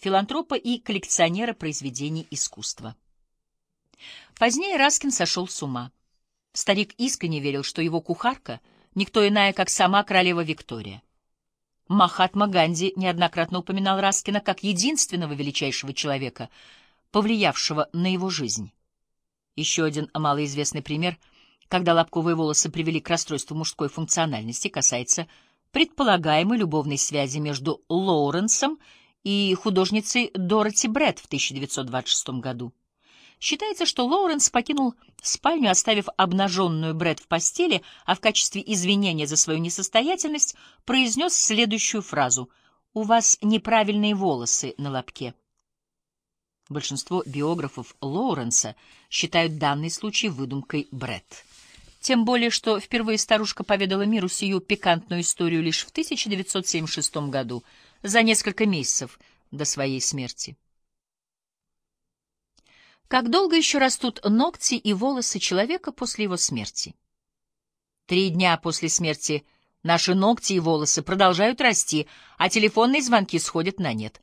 филантропа и коллекционера произведений искусства. Позднее Раскин сошел с ума. Старик искренне верил, что его кухарка — никто иная, как сама королева Виктория. Махатма Ганди неоднократно упоминал Раскина как единственного величайшего человека, повлиявшего на его жизнь. Еще один малоизвестный пример, когда лобковые волосы привели к расстройству мужской функциональности, касается предполагаемой любовной связи между Лоуренсом и художницей Дороти Бретт в 1926 году. Считается, что Лоуренс покинул спальню, оставив обнаженную Брэд в постели, а в качестве извинения за свою несостоятельность произнес следующую фразу «У вас неправильные волосы на лобке». Большинство биографов Лоуренса считают данный случай выдумкой Брэд. Тем более, что впервые старушка поведала миру сию пикантную историю лишь в 1976 году, за несколько месяцев до своей смерти. Как долго еще растут ногти и волосы человека после его смерти? Три дня после смерти наши ногти и волосы продолжают расти, а телефонные звонки сходят на нет.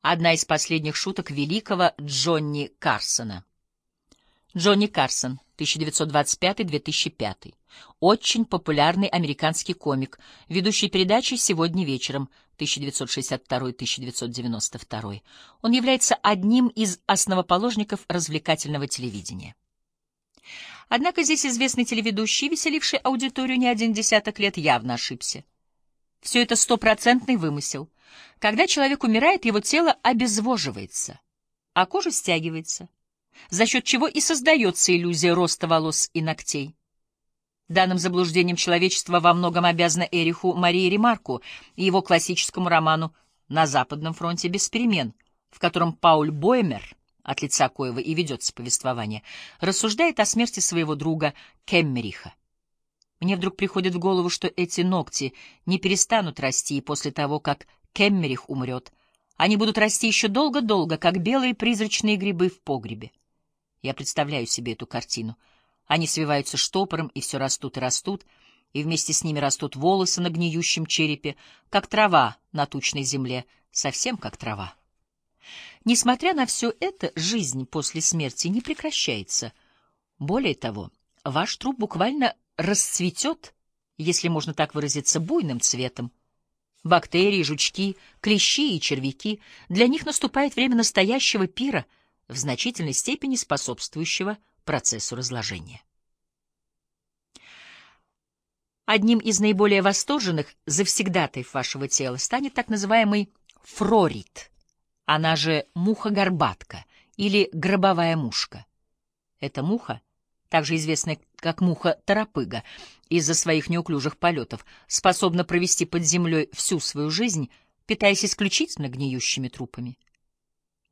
Одна из последних шуток великого Джонни Карсона. Джонни Карсон, 1925-2005. Очень популярный американский комик, ведущий передачи «Сегодня вечером» 1962-1992. Он является одним из основоположников развлекательного телевидения. Однако здесь известный телеведущий, веселивший аудиторию не один десяток лет, явно ошибся. Все это стопроцентный вымысел. Когда человек умирает, его тело обезвоживается, а кожа стягивается, за счет чего и создается иллюзия роста волос и ногтей. Данным заблуждением человечества во многом обязано Эриху Марии Ремарку и его классическому роману «На Западном фронте без перемен», в котором Пауль Боймер, от лица коего и ведется повествование, рассуждает о смерти своего друга Кеммериха. Мне вдруг приходит в голову, что эти ногти не перестанут расти и после того, как Кеммерих умрет. Они будут расти еще долго-долго, как белые призрачные грибы в погребе. Я представляю себе эту картину — они свиваются штопором и все растут и растут, и вместе с ними растут волосы на гниющем черепе, как трава на тучной земле, совсем как трава. Несмотря на все это, жизнь после смерти не прекращается. Более того, ваш труп буквально расцветет, если можно так выразиться, буйным цветом. Бактерии, жучки, клещи и червяки — для них наступает время настоящего пира, в значительной степени способствующего процессу разложения. Одним из наиболее восторженных завсегдатаев вашего тела станет так называемый фрорит, она же муха-горбатка или гробовая мушка. Эта муха, также известная как муха-торопыга, из-за своих неуклюжих полетов, способна провести под землей всю свою жизнь, питаясь исключительно гниющими трупами.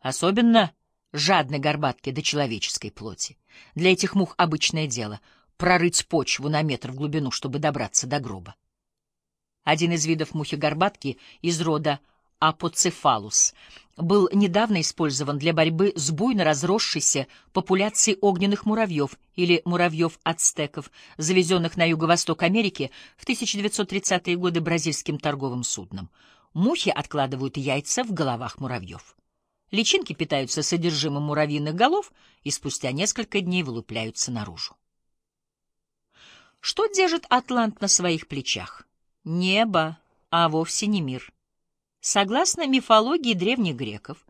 Особенно жадной горбатки до человеческой плоти. Для этих мух обычное дело — прорыть почву на метр в глубину, чтобы добраться до гроба. Один из видов мухи-горбатки из рода апоцефалус был недавно использован для борьбы с буйно разросшейся популяцией огненных муравьев или муравьев-ацтеков, завезенных на юго-восток Америки в 1930-е годы бразильским торговым судном. Мухи откладывают яйца в головах муравьев. Личинки питаются содержимым муравьиных голов и спустя несколько дней вылупляются наружу. Что держит Атлант на своих плечах? Небо, а вовсе не мир. Согласно мифологии древних греков,